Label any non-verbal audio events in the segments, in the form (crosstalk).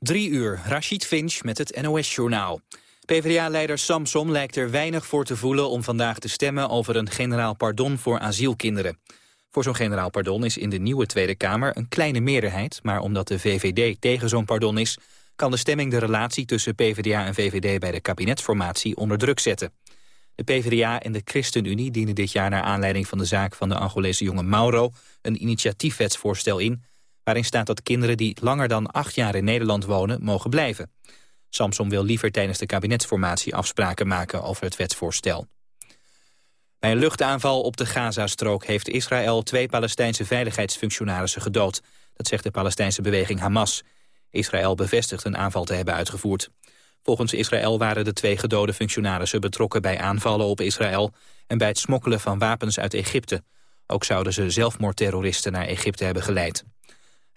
Drie uur, Rashid Finch met het NOS-journaal. PvdA-leider Samsom lijkt er weinig voor te voelen om vandaag te stemmen over een generaal pardon voor asielkinderen. Voor zo'n generaal pardon is in de nieuwe Tweede Kamer een kleine meerderheid, maar omdat de VVD tegen zo'n pardon is, kan de stemming de relatie tussen PvdA en VVD bij de kabinetsformatie onder druk zetten. De PvdA en de ChristenUnie dienen dit jaar naar aanleiding van de zaak van de Angolese jongen Mauro een initiatiefwetsvoorstel in waarin staat dat kinderen die langer dan acht jaar in Nederland wonen mogen blijven. Samson wil liever tijdens de kabinetsformatie afspraken maken over het wetsvoorstel. Bij een luchtaanval op de Gazastrook heeft Israël twee Palestijnse veiligheidsfunctionarissen gedood. Dat zegt de Palestijnse beweging Hamas. Israël bevestigt een aanval te hebben uitgevoerd. Volgens Israël waren de twee gedode functionarissen betrokken bij aanvallen op Israël en bij het smokkelen van wapens uit Egypte. Ook zouden ze zelfmoordterroristen naar Egypte hebben geleid.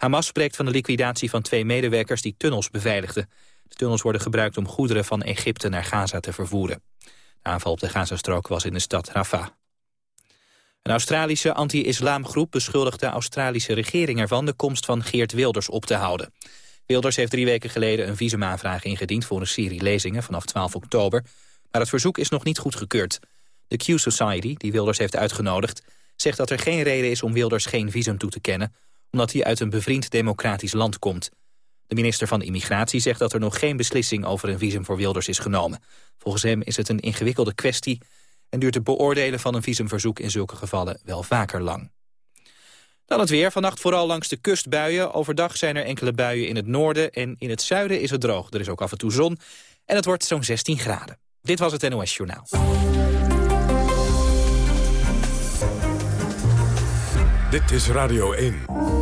Hamas spreekt van de liquidatie van twee medewerkers die tunnels beveiligden. De tunnels worden gebruikt om goederen van Egypte naar Gaza te vervoeren. De aanval op de Gazastrook was in de stad Rafah. Een Australische anti-islamgroep beschuldigt de Australische regering ervan de komst van Geert Wilders op te houden. Wilders heeft drie weken geleden een visumaanvraag ingediend voor een serie lezingen vanaf 12 oktober, maar het verzoek is nog niet goedgekeurd. De Q Society, die Wilders heeft uitgenodigd, zegt dat er geen reden is om Wilders geen visum toe te kennen, omdat hij uit een bevriend democratisch land komt. De minister van Immigratie zegt dat er nog geen beslissing over een visum voor Wilders is genomen. Volgens hem is het een ingewikkelde kwestie en duurt het beoordelen van een visumverzoek in zulke gevallen wel vaker lang. Dan het weer. Vannacht vooral langs de kust buien. Overdag zijn er enkele buien in het noorden en in het zuiden is het droog. Er is ook af en toe zon en het wordt zo'n 16 graden. Dit was het NOS Journaal. Dit is Radio 1.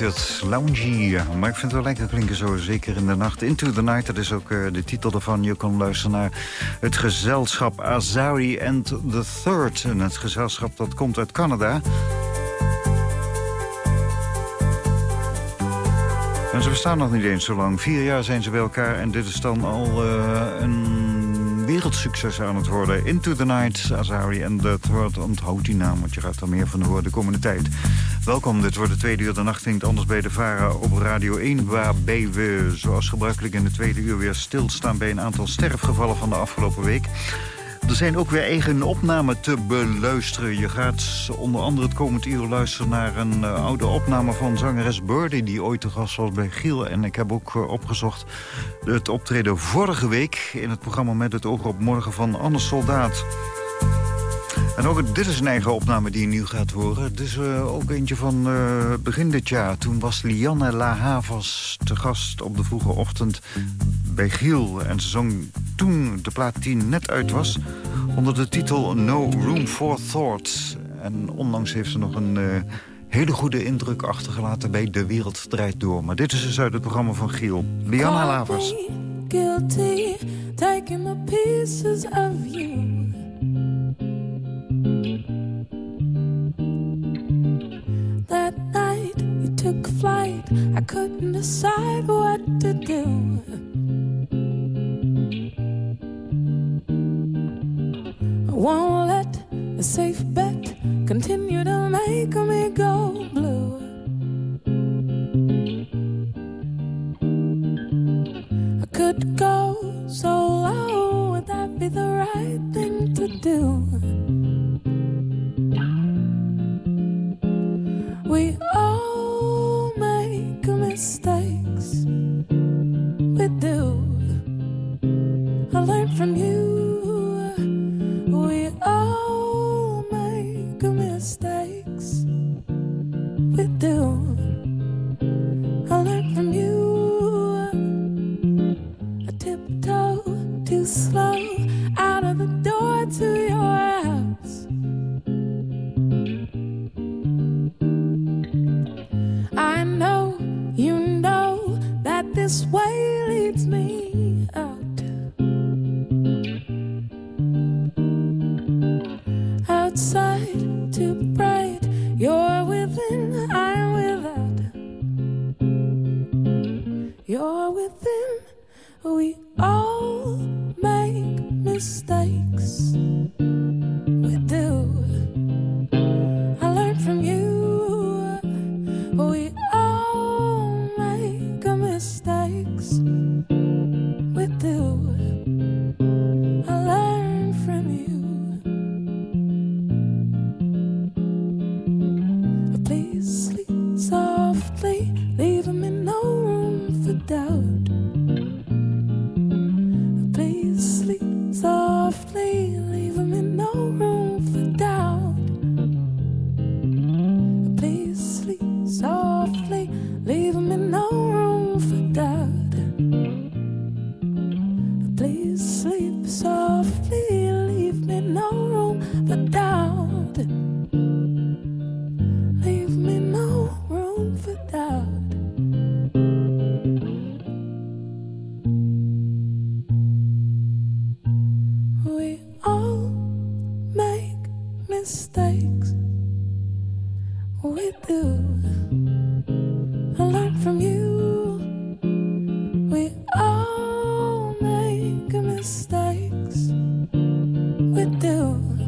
Het. Loungy. Maar ik vind het wel lekker klinken zo, zeker in de nacht. Into the Night, dat is ook uh, de titel ervan. Je kan luisteren naar het gezelschap Azari and the Third. En het gezelschap dat komt uit Canada. En ze bestaan nog niet eens zo lang. Vier jaar zijn ze bij elkaar en dit is dan al uh, een wereldsucces aan het worden. Into the Night, Azari. En dat wordt, onthoud die naam, want je gaat er meer van horen de komende tijd. Welkom, dit wordt de tweede uur. De nacht klinkt anders bij de VARA op Radio 1... waarbij we, zoals gebruikelijk in de tweede uur... weer stilstaan bij een aantal sterfgevallen van de afgelopen week. Er zijn ook weer eigen opnamen te beluisteren. Je gaat onder andere het komend uur luisteren naar een uh, oude opname van zangeres Birdie... die ooit te gast was bij Giel. En ik heb ook uh, opgezocht het optreden vorige week... in het programma Met het oog op morgen van Anne Soldaat. En ook dit is een eigen opname die je nu gaat horen. Het is uh, ook eentje van uh, begin dit jaar. Toen was Lianne La Havas te gast op de vroege ochtend bij Giel. En ze zong toen de plaat die net uit was... onder de titel No Room for Thought. En onlangs heeft ze nog een uh, hele goede indruk achtergelaten... bij De Wereld Draait Door. Maar dit is dus uit het programma van Giel. Lianne La Havas. Guilty, taking the pieces of you. I couldn't decide what to do. I won't let a safe bet continue to make me go blue. I could go so low, would that be the right thing to do? Dat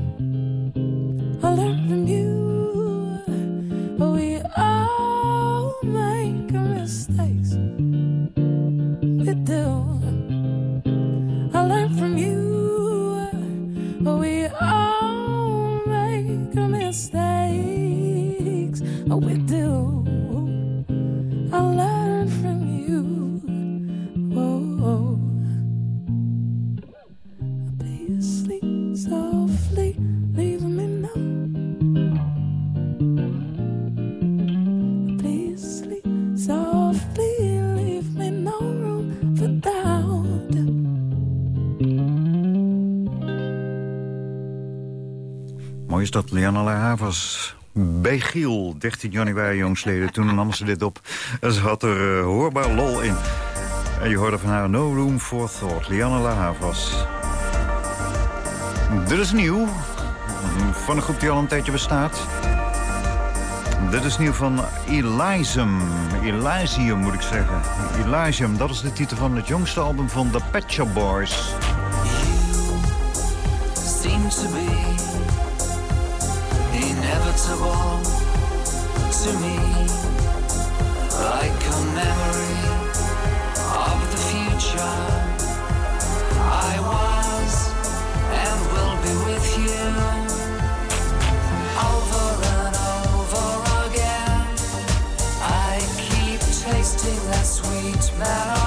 Havas bij Giel, 13 januari jongsleden. Toen nam ze dit op. Ze had er uh, hoorbaar lol in. En je hoorde van haar No Room for Thought, Lianne La Havas. Dit is nieuw. Van een groep die al een tijdje bestaat. Dit is nieuw van Elysium. Elysium moet ik zeggen. Elysium, dat is de titel van het jongste album van The Pet Boys. You to inevitable to me, like a memory of the future. I was and will be with you over and over again. I keep tasting that sweet Madeline,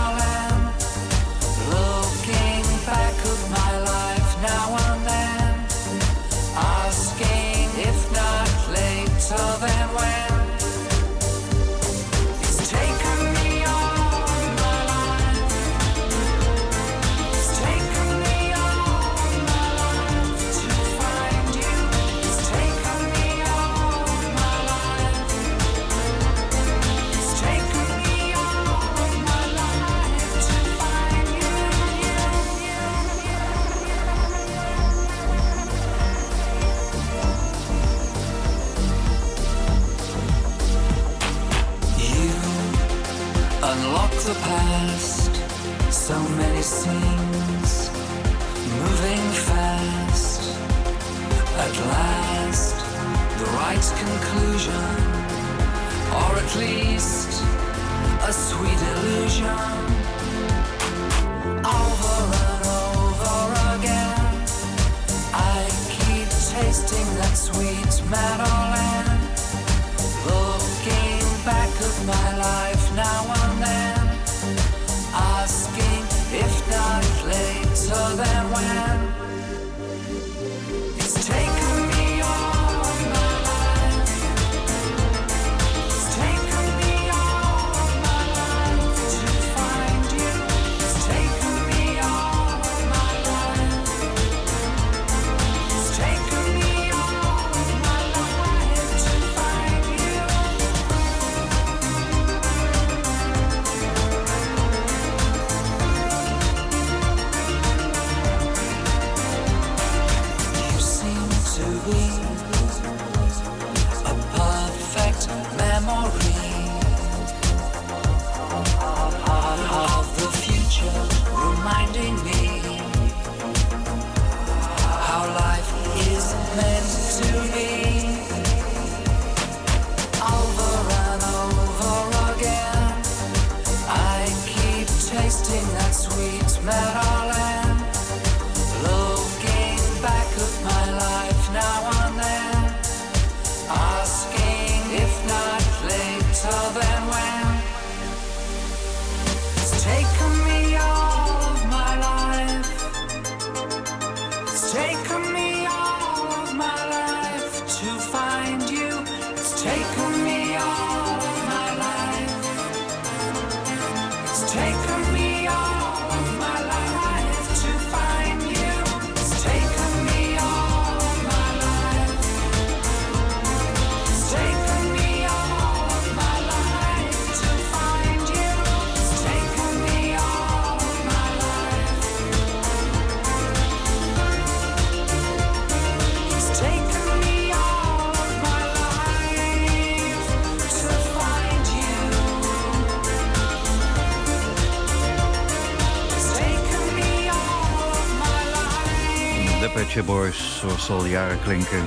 jaren klinken.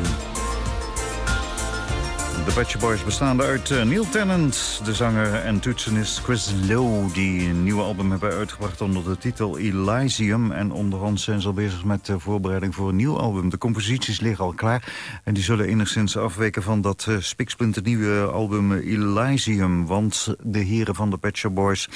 De Patcher Boys bestaande uit uh, Neil Tennant, de zanger en toetsenist Chris Lowe... die een nieuwe album hebben uitgebracht onder de titel Elysium. En onderhand zijn ze al bezig met de voorbereiding voor een nieuw album. De composities liggen al klaar en die zullen enigszins afweken... van dat uh, nieuwe album Elysium. Want de heren van de Patcher Boys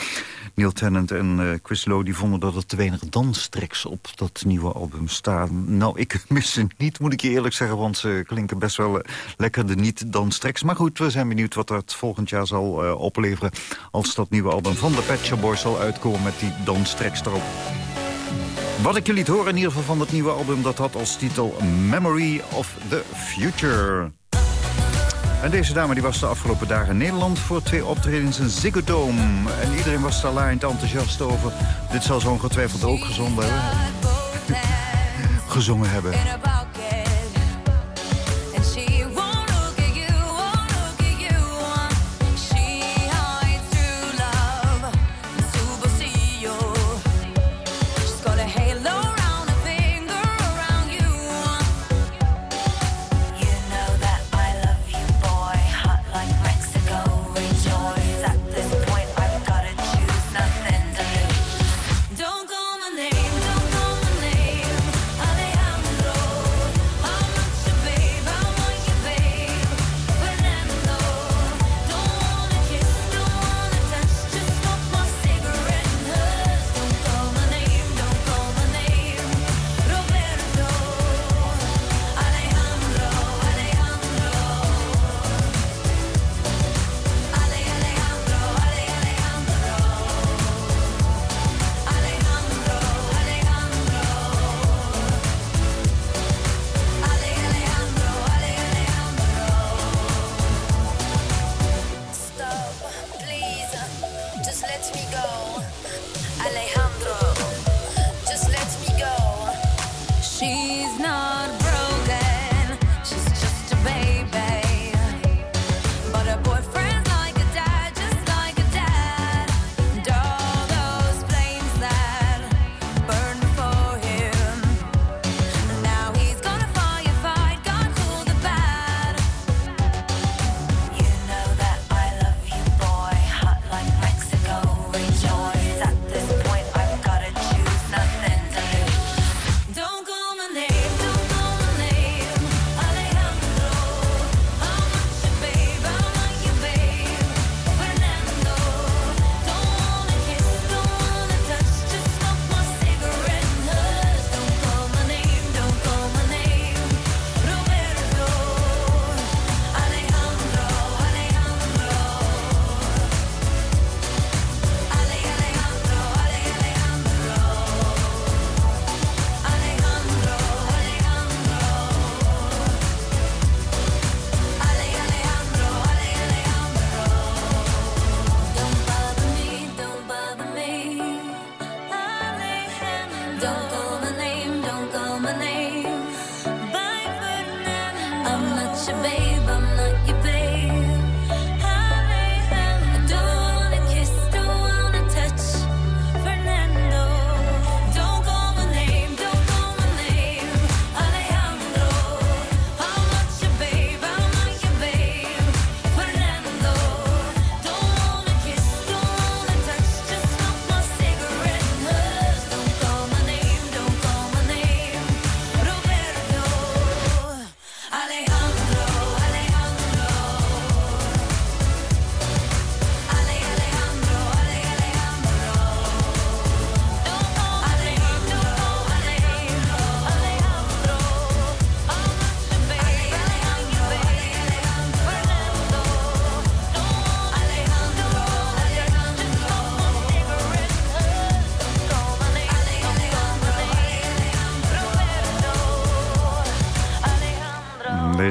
Neil Tennant en uh, Chris Lowe die vonden dat er te weinig danstracks op dat nieuwe album staan. Nou, ik (laughs) mis ze niet, moet ik je eerlijk zeggen, want ze klinken best wel uh, lekker de niet-danstracks. Maar goed, we zijn benieuwd wat dat volgend jaar zal uh, opleveren... als dat nieuwe album van de Pet Boys zal uitkomen met die danstracks erop. Wat ik je liet horen in ieder geval van het nieuwe album... dat had als titel Memory of the Future. En deze dame die was de afgelopen dagen in Nederland voor twee optredens in Ziggo Dome. En iedereen was daar laaiend enthousiast over. Dit zal ze ongetwijfeld ook hebben. gezongen hebben. (laughs)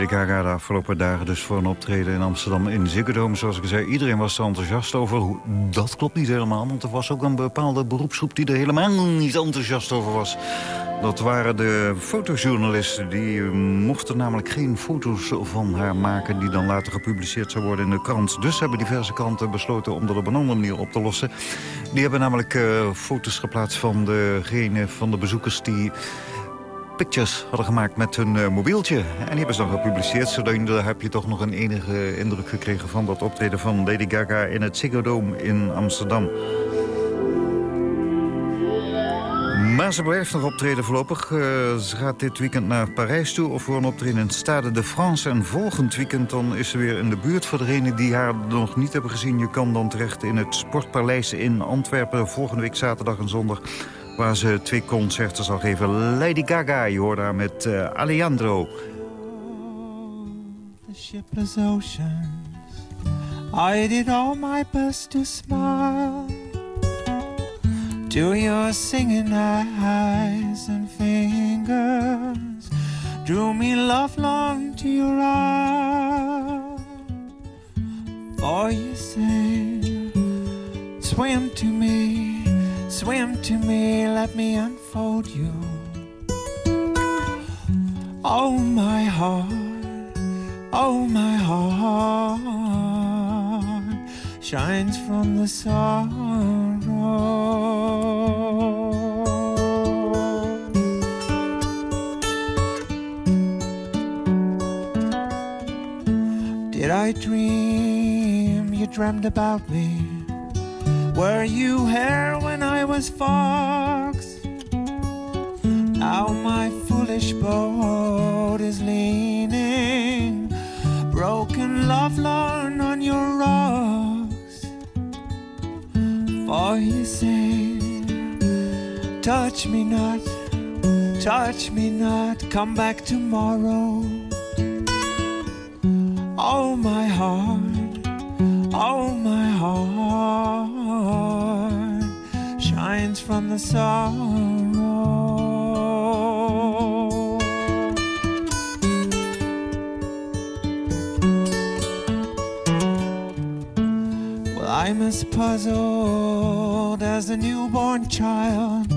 Lady ga de afgelopen dagen dus voor een optreden in Amsterdam in Ziggo Dome. Zoals ik zei, iedereen was er enthousiast over. Dat klopt niet helemaal, want er was ook een bepaalde beroepsgroep... die er helemaal niet enthousiast over was. Dat waren de fotojournalisten. Die eh, mochten namelijk geen foto's van haar maken... die dan later gepubliceerd zou worden in de krant. Dus hebben diverse kranten besloten om dat op een andere manier op te lossen. Die hebben namelijk eh, foto's geplaatst van degene van de bezoekers... die pictures hadden gemaakt met hun eh, mobieltje. En die hebben ze dan gepubliceerd. Zodoende heb je toch nog een enige indruk gekregen van dat optreden van Lady Gaga in het Ziggo Dome in Amsterdam. Maar ze blijft nog optreden voorlopig. Eh, ze gaat dit weekend naar Parijs toe of voor een optreden in Stade de France. En volgend weekend dan is ze weer in de buurt. Voor degenen die haar nog niet hebben gezien... je kan dan terecht in het Sportpaleis in Antwerpen. Volgende week zaterdag en zondag waar ze twee concerten zal geven. Lady Gaga, je hoort daar met uh, Alejandro. The shipless oceans. I did all my best to smile. To your singing eyes and fingers. Drew me lifelong to your arms For you say Swim to me. Swim to me, let me unfold you. Oh, my heart, oh, my heart shines from the sorrow. Did I dream you dreamed about me? Were you here when I was fox. Now my foolish boat is leaning, broken, lovelorn on your rocks. For he sang, Touch me not, touch me not, come back tomorrow. Oh, my heart, oh, my heart from the sorrow. Well, I'm as puzzled as a newborn child,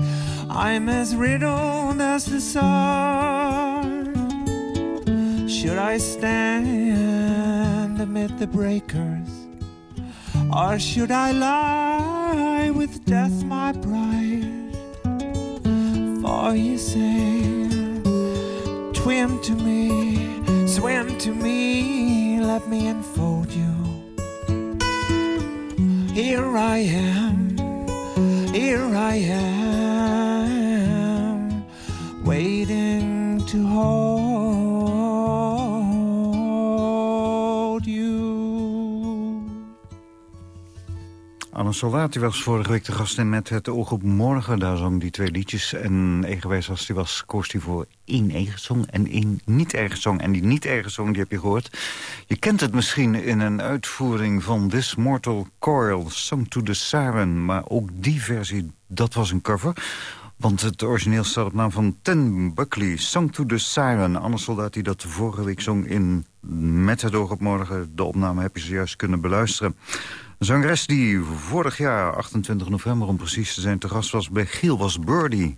I'm as riddled as the sun. Should I stand amid the breakers? Or should I lie with death, my bride? For you say, Swim to me, swim to me, let me enfold you. Here I am, here I am, waiting to hold. Salvati was vorige week de gast en met het oog op morgen. Daar zong die twee liedjes. En eigenwijs als die was, koos hij voor één eigen zong en één niet eigen song. En die niet eigen song, die heb je gehoord. Je kent het misschien in een uitvoering van This Mortal Coil, Song to the Siren. Maar ook die versie, dat was een cover. Want het origineel staat op naam van Ten Buckley, Song to the Siren. Anne Soldaat die dat vorige week zong in Met het oog op morgen. De opname heb je zojuist kunnen beluisteren zangeres die vorig jaar, 28 november om precies te zijn, te gast was bij Giel was Birdie.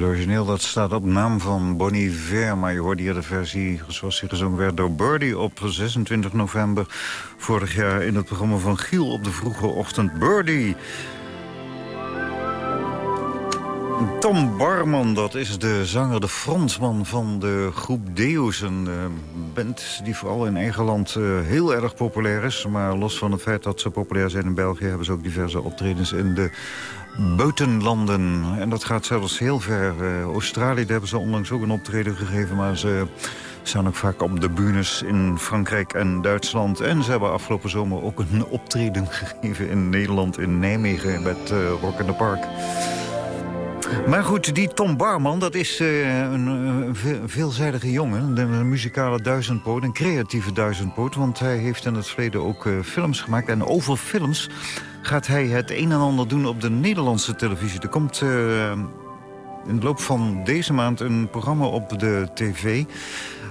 Het origineel dat staat op naam van Bonnie Iver... maar je hoorde hier de versie zoals die gezongen werd door Birdie... op 26 november vorig jaar in het programma van Giel... op de vroege ochtend Birdie. Tom Barman, dat is de zanger, de frontman van de groep Deus. Een eh, band die vooral in eigen land eh, heel erg populair is. Maar los van het feit dat ze populair zijn in België... hebben ze ook diverse optredens in de buitenlanden. En dat gaat zelfs heel ver. Eh, Australië, daar hebben ze onlangs ook een optreden gegeven... maar ze staan ook vaak op de bunes in Frankrijk en Duitsland. En ze hebben afgelopen zomer ook een optreden (laughs) gegeven in Nederland, in Nijmegen... met Rock in the Park. Maar goed, die Tom Barman, dat is eh, een, ve- veelzijdige jongen. Een muzikale duizendpoot, een creatieve duizendpoot. Want hij heeft in het verleden ook eh, films gemaakt. En over films gaat hij het een en ander doen op de Nederlandse televisie. Er komt eh, in de loop van deze maand een programma op de tv...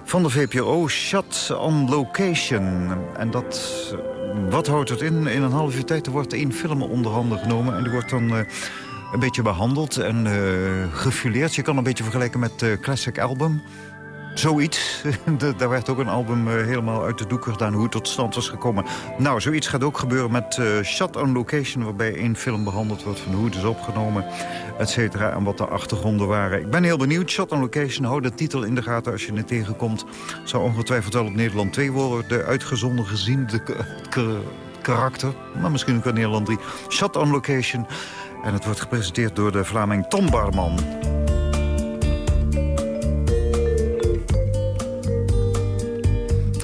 van de VPRO, Shot on Location. En dat, eh, wat houdt het in? In een half uur tijd er wordt één film onder handen genomen... en die wordt dan... eh, een beetje behandeld en eh gefileerd. Je kan een beetje vergelijken met uh, Classic Album. Zoiets. (laughs) Daar werd ook een album eh, helemaal uit de doeken gedaan hoe het tot stand was gekomen. Nou, zoiets gaat ook gebeuren met eh, Shot on Location... waarbij één film behandeld wordt van hoe het is opgenomen, et cetera... en wat de achtergronden waren. Ik ben heel benieuwd. Shot on Location, hou de titel in de gaten als je het tegenkomt. Zou ongetwijfeld wel op Nederland 2 worden uitgezonden gezien de karakter. Maar misschien ook in Nederland 3. Shot on Location... En het wordt gepresenteerd door de Vlaming Tom Barman.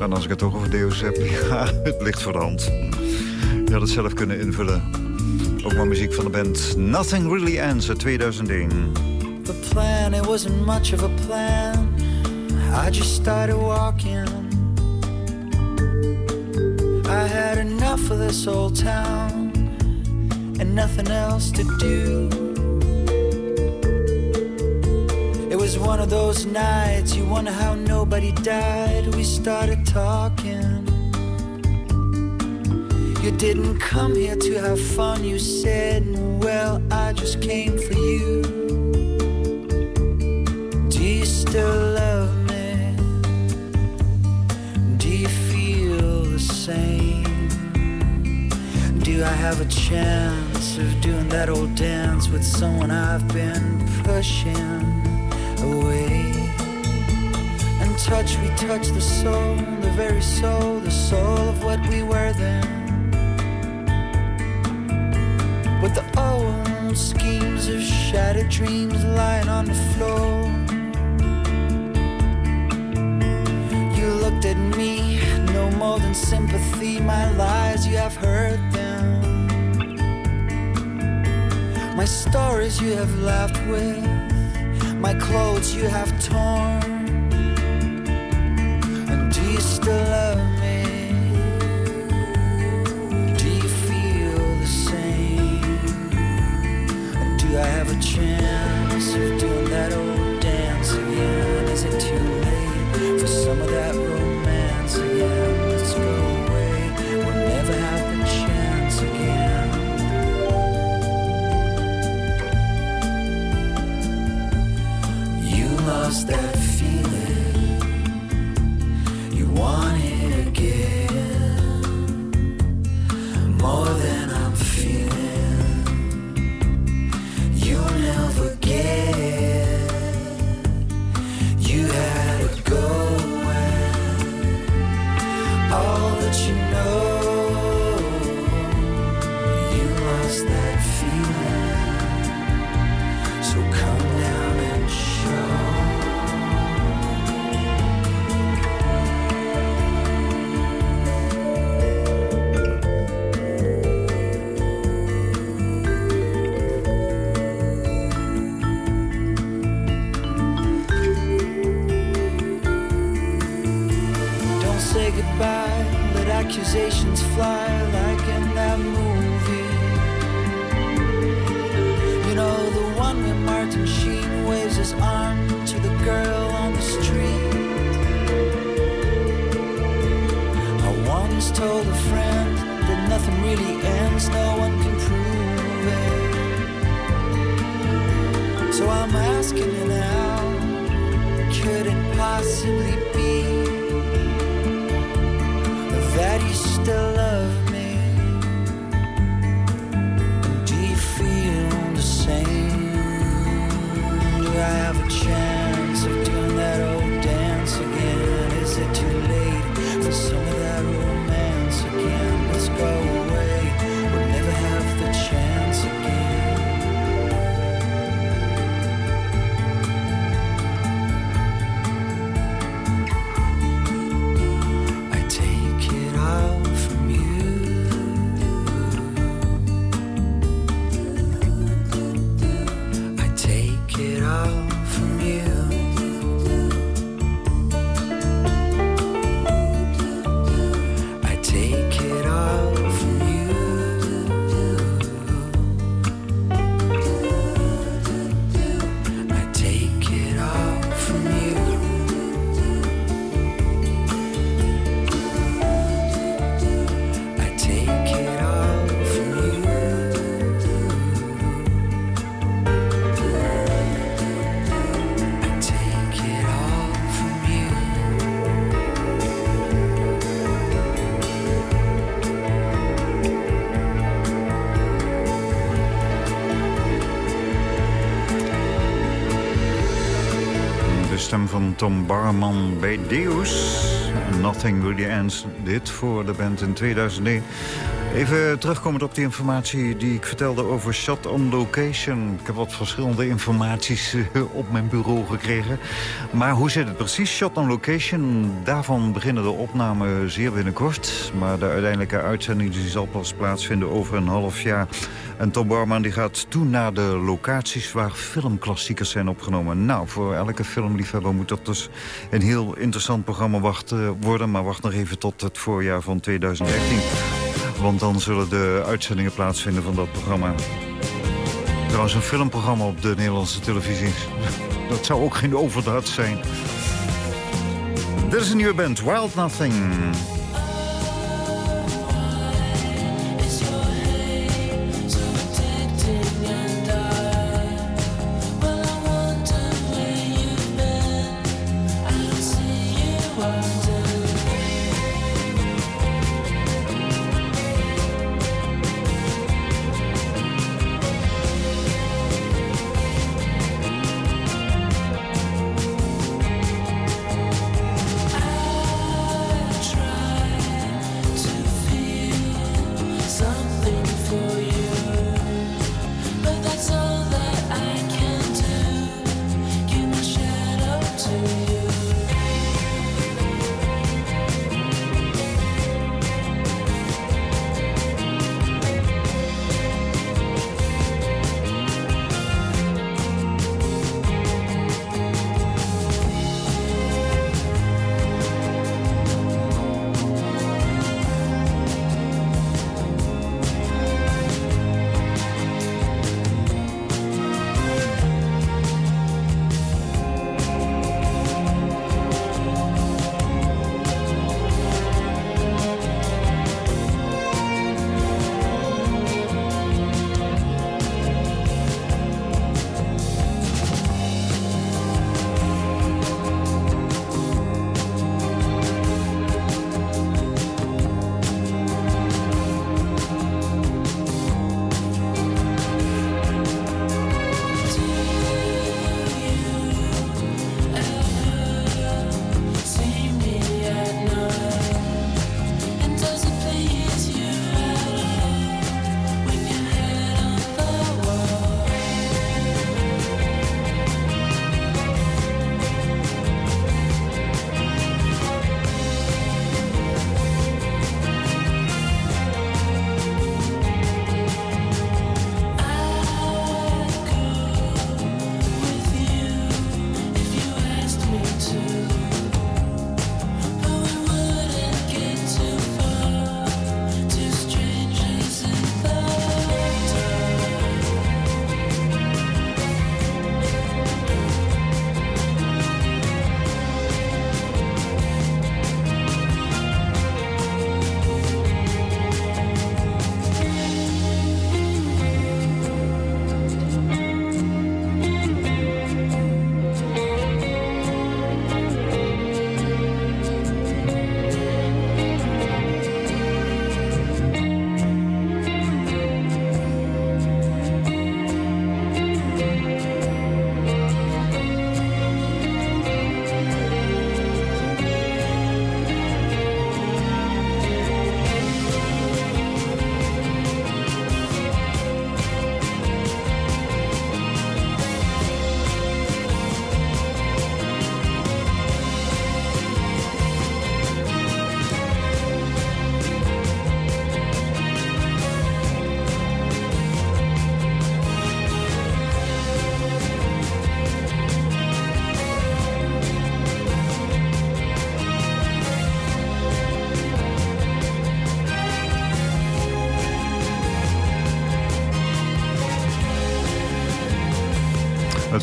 En als ik het toch over Deus heb, (laughs) ja, het ligt voor de hand. Je had het zelf kunnen invullen. Ook maar muziek van de band Nothing Really Ends uit 2001. The plan, it wasn't much of a plan. I just started walking. I had enough of this old town nothing else to do. It was one of those nights you wonder how nobody died. We started talking. You didn't come here to have fun, you said. Well, I just came for you. Do you still love me? Do you feel the same? Do I have a chance? Of doing that old dance with someone I've been pushing away? And touch, we touch the soul, the very soul, the soul of what we were then. With the old schemes of shattered dreams lying on the floor. You looked at me, no more than sympathy. My lies, you have heard My stories you have left with, my clothes you have torn. You van Tom Barman bij Deus. Nothing Really Ends. Dit voor de band in 2009. Even terugkomend op die informatie die ik vertelde over Shot on Location. Ik heb wat verschillende informaties eh, op mijn bureau gekregen. Maar hoe zit het precies? Shot on Location, daarvan beginnen de opnamen zeer binnenkort. Maar de uiteindelijke uitzending die zal pas plaatsvinden over een half jaar. En Tom Barman die gaat toen naar de locaties waar filmklassiekers zijn opgenomen. Nou, voor elke filmliefhebber moet dat dus een heel interessant programma wachten worden. Maar wacht nog even tot het voorjaar van 2013. Want dan zullen de uitzendingen plaatsvinden van dat programma. Trouwens, een filmprogramma op de Nederlandse televisie. (laughs) Dat zou ook geen overdaad zijn. Dit is een nieuwe band, Wild Nothing.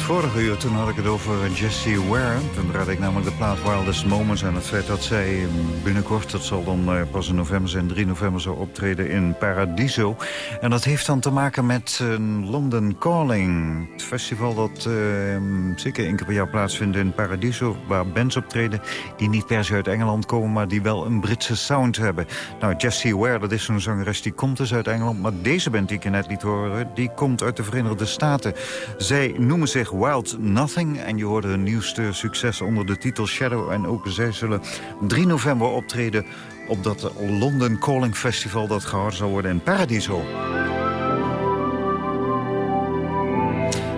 Vorige uur, toen had ik het over Jessie Ware. Toen draaide ik namelijk de plaat Wildest Moments... en het feit dat zij binnenkort, dat zal dan eh, pas in november zijn... 3 november zou optreden in Paradiso. En dat heeft dan te maken met uh, London Calling. Het festival dat uh, zeker één keer per jaar plaatsvindt in Paradiso... waar bands optreden die niet per se uit Engeland komen... maar die wel een Britse sound hebben. Nou, Jessie Ware, dat is zo'n zangeres, die komt dus uit Engeland... maar deze band die ik net liet horen, die komt uit de Verenigde Staten. Zij noemen zich Wild Nothing. En je hoorde hun nieuwste succes onder de titel Shadow. En ook zij zullen 3 november optreden op dat London Calling Festival... dat gehouden zal worden in Paradiso.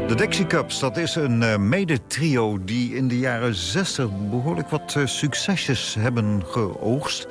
De Dixie Cups, dat is een uh, mede-trio die in de jaren 60 behoorlijk wat uh, succesjes hebben geoogst.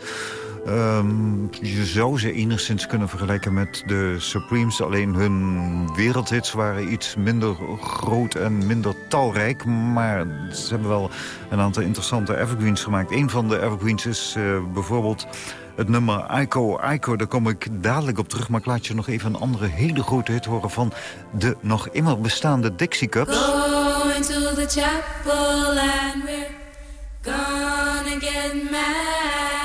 Um, je zou ze enigszins kunnen vergelijken met de Supremes. Alleen hun wereldhits waren iets minder groot en minder talrijk. Maar ze hebben wel een aantal interessante evergreens gemaakt. Een van de evergreens is uh, bijvoorbeeld het nummer Aiko Aiko. Daar kom ik dadelijk op terug. Maar ik laat je nog even een andere hele grote hit horen... van de nog immer bestaande Dixie Cups. Going to the chapel and we're gonna get married.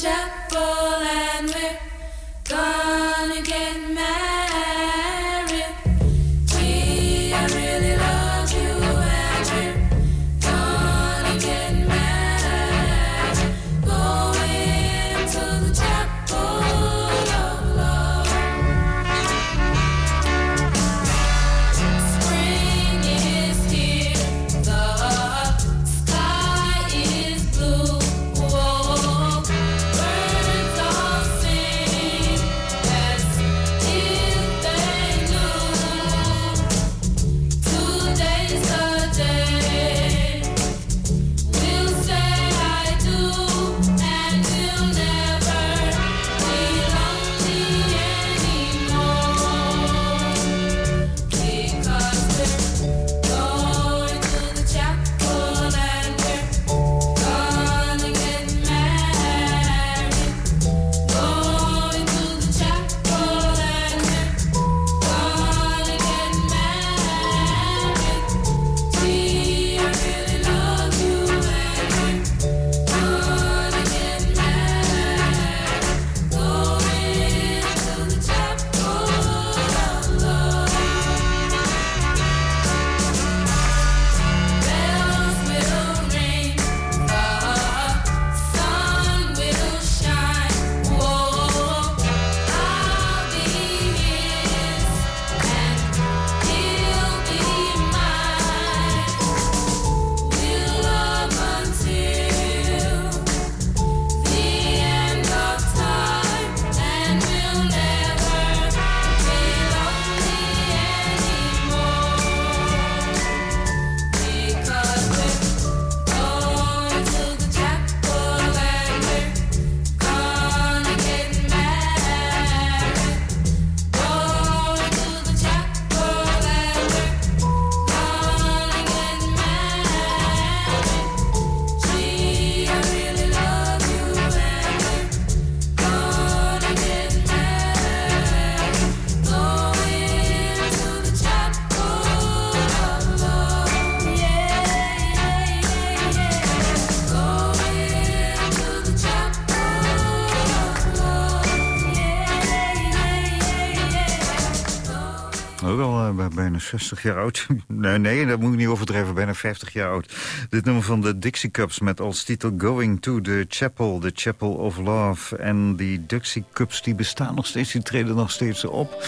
Chapel and we're al uh, bijna 60 jaar oud. (laughs) nee, nee, dat moet ik niet overdrijven. Bijna 50 jaar oud. Dit nummer van de Dixie Cups met als titel Going to the Chapel. The Chapel of Love. En die Dixie Cups die bestaan nog steeds. Die treden nog steeds op.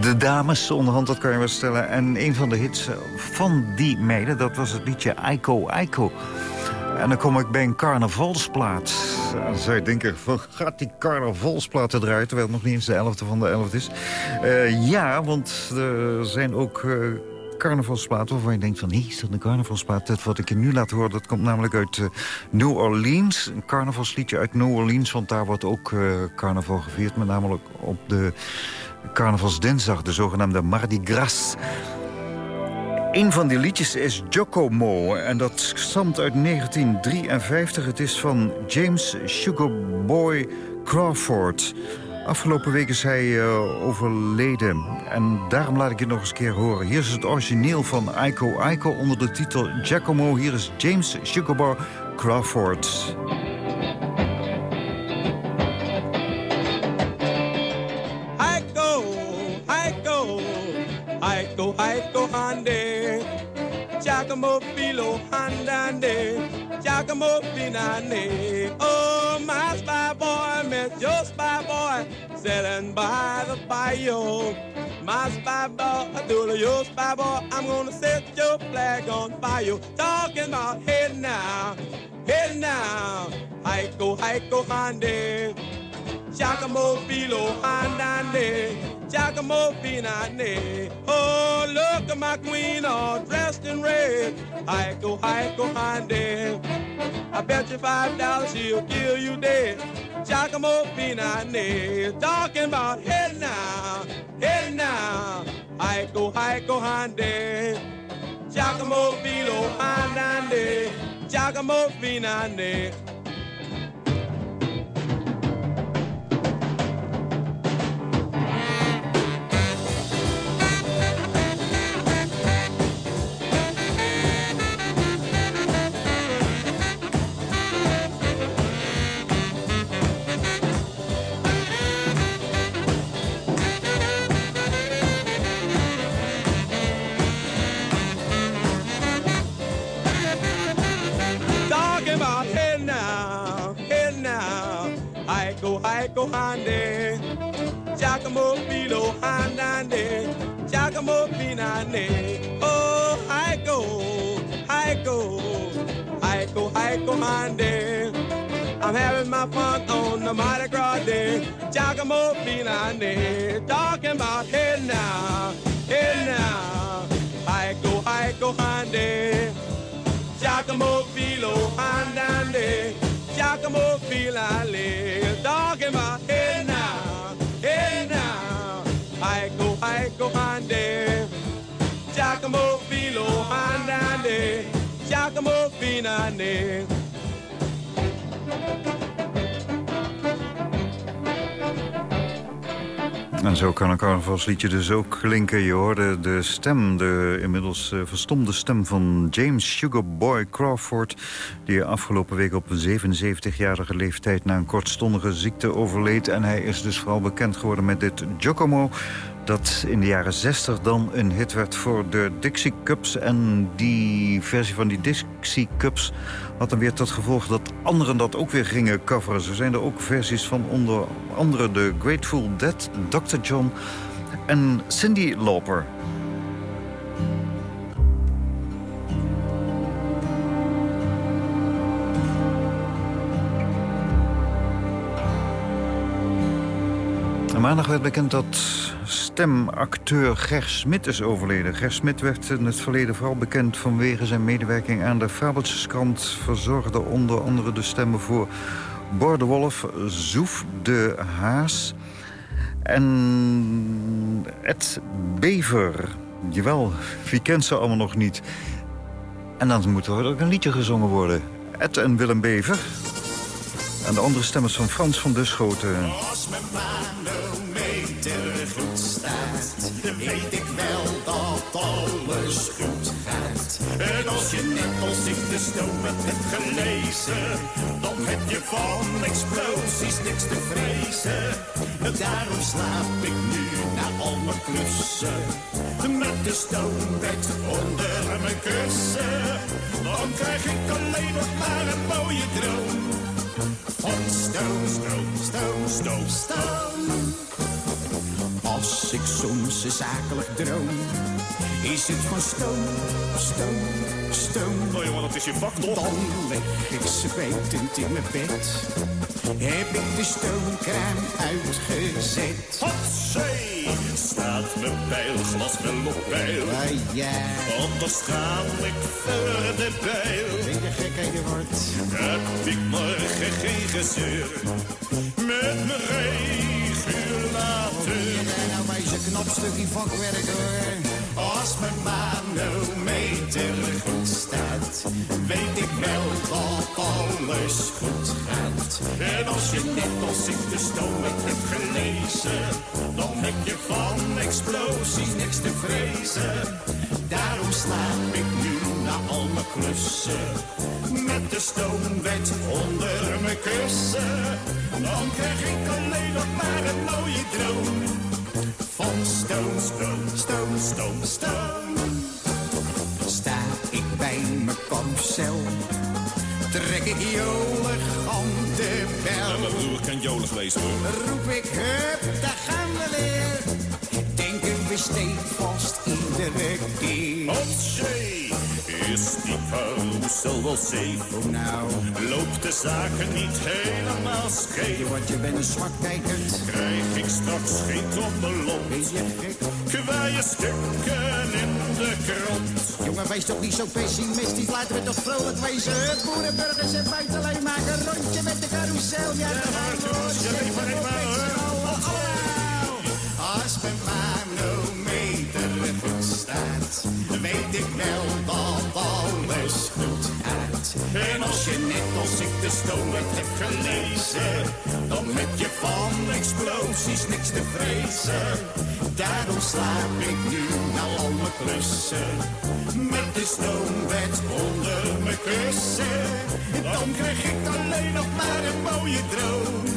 De dames onderhand, dat kan je wel stellen. En een van de hits van die meiden, dat was het liedje Aiko Aiko. En dan kom ik bij een carnavalsplaat. Dan zou je denken, gaat die carnavalsplaat eruit... terwijl het nog niet eens de 11e van de 11 is? Uh, ja, want er zijn ook... Uh, carnavalsplaat waarvan je denkt van... nee, is dat een carnavalsplaat? Dat wat ik je nu laat horen, dat komt namelijk uit uh, New Orleans. Een carnavalsliedje uit New Orleans, want daar wordt ook carnaval gevierd. Met namelijk op de carnavalsdinsdag, de zogenaamde Mardi Gras. Een van die liedjes is Giacomo en dat stamt uit 1953. Het is van James Sugarboy Crawford. Afgelopen week is hij uh, overleden en daarom laat ik het nog eens een keer horen. Hier is het origineel van Aiko Aiko onder de titel Giacomo. Hier is James Sugarboy Crawford. Aiko, Aiko, Aiko, Aiko, Hande. Giacomo Filo Handande, Giacomo Finane. Oh, my spy boy, met your spy boy, sitting by the fire. My spy boy, do your spy boy, I'm gonna set your flag on fire. Talking about hey now, hey now, Heiko, Heiko Hande. Giacomo Filo Handande, Giacomo Finane. Oh, look at my queen all dressed in red. Heiko, Heiko Hande. I bet you five dollars she'll kill you dead. Giacomo Finane. Talking about head now, head now. Heiko, Heiko Hande. Giacomo Filo Handande. Giacomo Finane. Jago Hande, Giacomo Bilo Handande, Giacomo Pinane. Oh, I go, I go, I go, I go Hande. I'm having my fun on the Mardi Gras day, Giacomo Pinane. Talking about hey now, hey now. I go, I go Hande, Giacomo Bilo Handande. Giacomo feel I live. Dog in my head now, head now. I go, I go, ande. oh, filo, andande. Giacomo finande. Thank you. En zo kan een carnavalsliedje dus ook klinken. Je hoorde de stem, de inmiddels uh, verstomde stem van James Sugarboy Crawford... die afgelopen week op 77-jarige leeftijd na een kortstondige ziekte overleed. En hij is dus vooral bekend geworden met dit Giacomo dat in de jaren 60 dan een hit werd voor de Dixie Cups. En die versie van die Dixie Cups had dan weer tot gevolg dat anderen dat ook weer gingen coveren. Zo zijn er ook versies van onder andere de Grateful Dead, Dr. John en Cindy Lauper. Maandag werd bekend dat stemacteur Ger Smit is overleden. Ger Smit werd in het verleden vooral bekend vanwege zijn medewerking aan de Fabeltjeskrant. Verzorgde onder andere de stemmen voor Bor de Wolf, Zoef de Haas en Ed Bever. Jawel, wie kent ze allemaal nog niet? En dan moet er ook een liedje gezongen worden. Ed en Willem Bever. En de andere stemmers van Frans van Duschoten. Weet ik wel dat alles goed gaat. En als je net als ik de stomen hebt gelezen, dan heb je van explosies niks te vrezen. Daarom slaap ik nu na al mijn klussen, met de stoombed onder mijn kussen. Dan krijg ik alleen nog maar een mooie droom. Van stoom, stoom, stoom, stoom, stoom. Als ik soms een zakelijk droom, is het van stoom, stoom, stoom. Nou jongen, dat is je vak toch? Dan lig ik zwetend in mijn bed. Heb ik de stoomkraan uitgezet. Hatsé! Staat mijn pijlglas wel op peil? Ah ja, Anders ga ik verder bijl. ben je gek aan je wordt. Heb ik morgen geen gezeur met mijn regulator. Knap stukje vakwerk hoor. Als mijn manometer goed staat, weet ik wel dat alles goed gaat. En als je net als ik de stoom hebt gelezen, dan heb je van explosies niks te vrezen. Daarom slaap ik nu na al mijn klussen, met de stoomwet onder mijn kussen. Dan krijg ik alleen nog maar een mooie droom van stoom, stoom, stoom, stoom, stoom. Sta ik bij mijn kampcel, trek ik jolig aan de bel. mijn broer kan jolig wezen hoor. roep ik, hup, daar gaan we weer. Denken we stevast iedere keer. Hatsé, is die carousel wel safe? Nou, Loopt de zaken niet helemaal scheef? want je bent een zwakkijker. Krijg ik straks geen trommelon? Ben je gek? Kwaaie stukken in de krant. Jongen, wees toch niet zo pessimistisch. Laten we toch vrolijk wezen. Het boerenburgers en buitenleen maken een rondje met de carousel. Ja, waar ik ben, hoor. Als mijn manometer goed staat, weet ik wel dat alles goed gaat. En als je net als ik de stoom hebt gelezen, dan heb je van explosies niks te vrezen. Daarom slaap ik nu na al mijn klussen. Met de stoomwet onder mijn kussen, dan krijg ik alleen nog maar een mooie droom.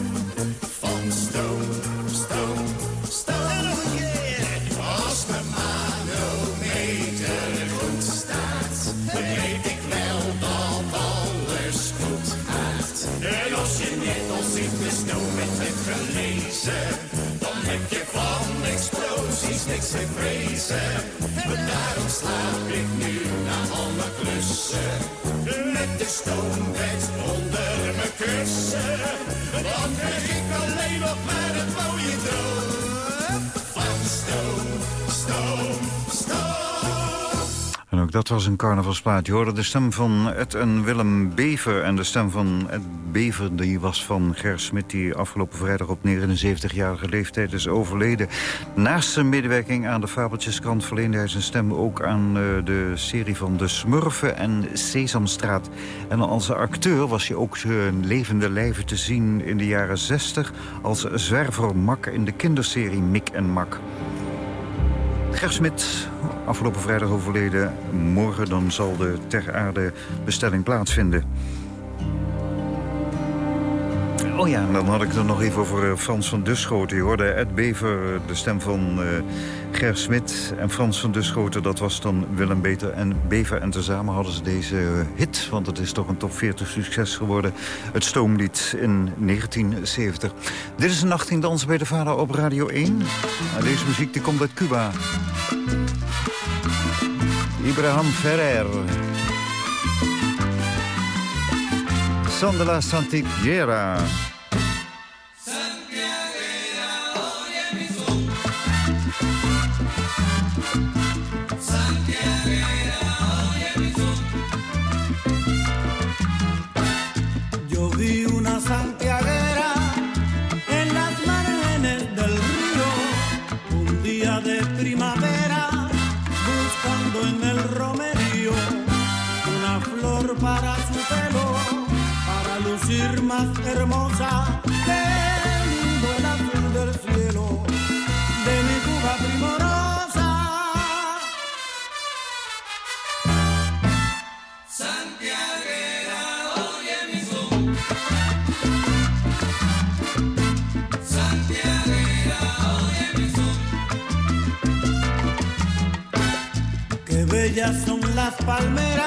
Dan dat was een carnavalsplaat. Je hoorde de stem van Ed en Willem Bever. En de stem van Ed Bever die was van Ger Smit... die afgelopen vrijdag op 79-jarige leeftijd is overleden. Naast zijn medewerking aan de Fabeltjeskrant... verleende hij zijn stem ook aan eh, de serie van De Smurfen en Sesamstraat. En als acteur was hij ook uh, levende lijven te zien in de jaren 60... als zwerver Mak in de kinderserie Mik en Mak. Ger Smit, afgelopen vrijdag overleden. Morgen dan zal de ter aarde bestelling plaatsvinden. Oh ja, dan had ik het nog even over eh, Frans van Duschoten. Je hoorde Ed Bever, de stem van uh, Ger Smit. En Frans van Duschoten, dat was dan Willem Beter en Bever. En tezamen hadden ze deze hit, want het is toch een top 40 succes geworden. Het Stoomlied in 1970. Dit is een nacht in bij de vader op Radio 1. Nou, deze muziek die komt uit Cuba. Ibrahim Ferrer. Son de Son las palmeras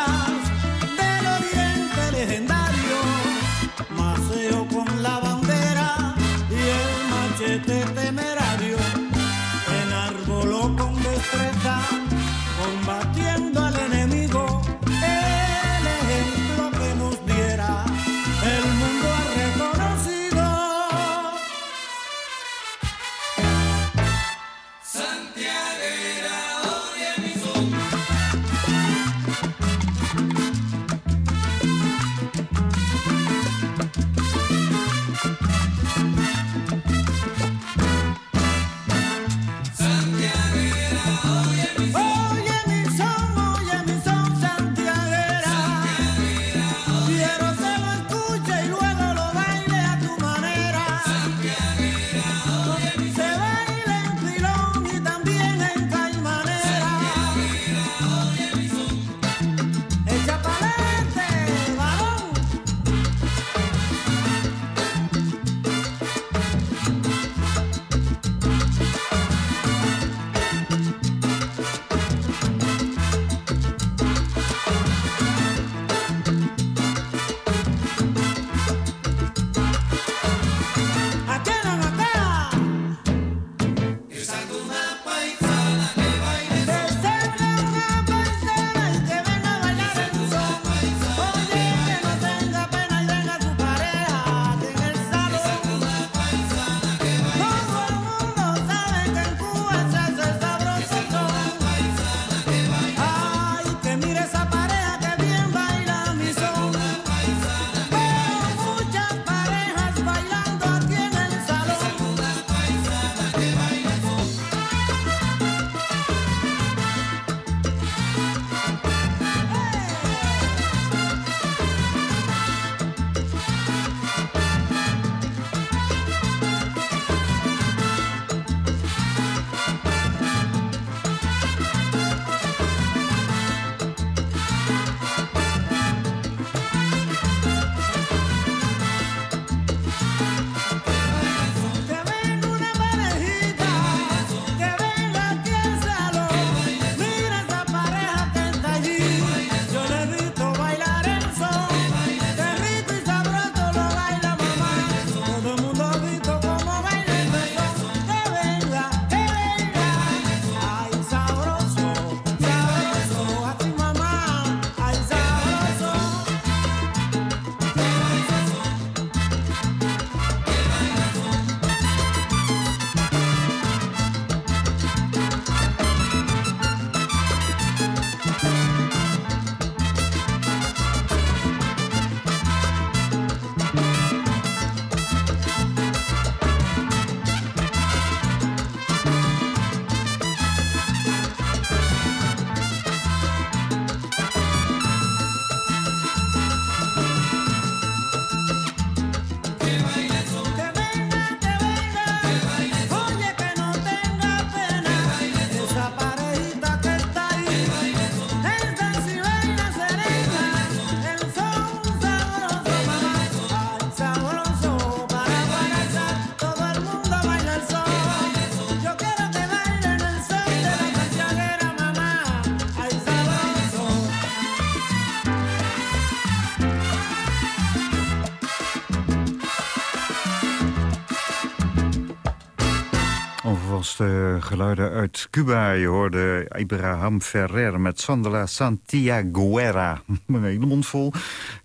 geluiden uit Cuba. Je hoorde Abraham Ferrer met Sandra Santiaguera. (laughs) Een hele mond vol.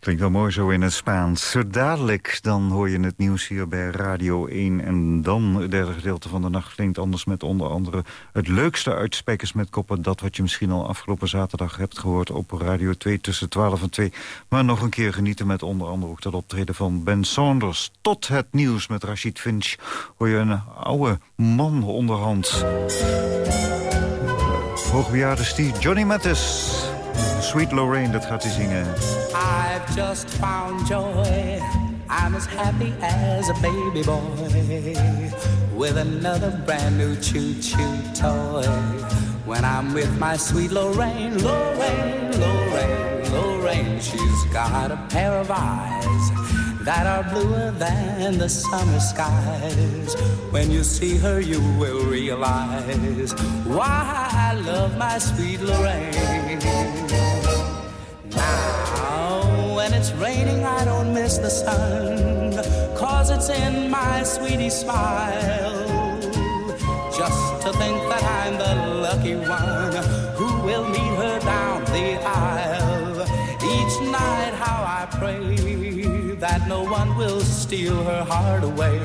Klinkt wel mooi zo in het Spaans. Zo dadelijk dan hoor je het nieuws hier bij Radio 1. En dan het derde gedeelte van de nacht klinkt anders met onder andere... het leukste uit Spijkers met Koppen. Dat wat je misschien al afgelopen zaterdag hebt gehoord op Radio 2 tussen 12 en 2. Maar nog een keer genieten met onder andere ook dat optreden van Ben Saunders. Tot het nieuws met Rashid Finch hoor je een oude man onderhand. Hoogbejaarde Steve Johnny Mathis. Sweet Lorraine, dat gaat hij zingen. I've just found joy. I'm as happy as a baby boy with another brand new choo-choo toy. When I'm with my sweet Lorraine, Lorraine, Lorraine, Lorraine, she's got a pair of eyes that are bluer than the summer skies. When you see her, you will realize why I love my sweet Lorraine. Now, when it's raining, I don't miss the sun, cause it's in my sweetie smile. Just to think that I'm the lucky one who will meet her down the aisle. Each night, how I pray no one will steal her heart away.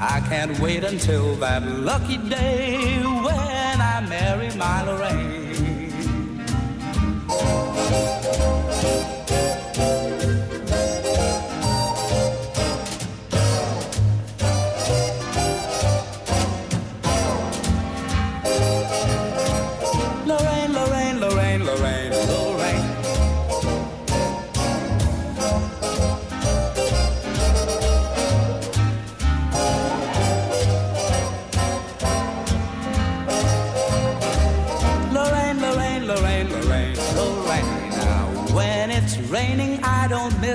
I can't wait until that lucky day when I marry my Lorraine.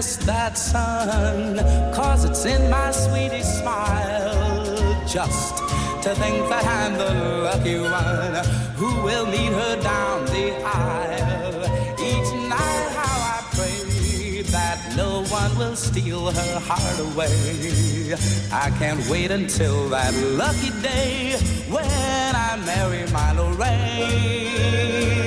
Miss that sun, cause it's in my sweetie smile. Just to think that I'm the lucky one who will meet her down the aisle. Each night, how I pray that no one will steal her heart away. I can't wait until that lucky day when I marry my Lorraine.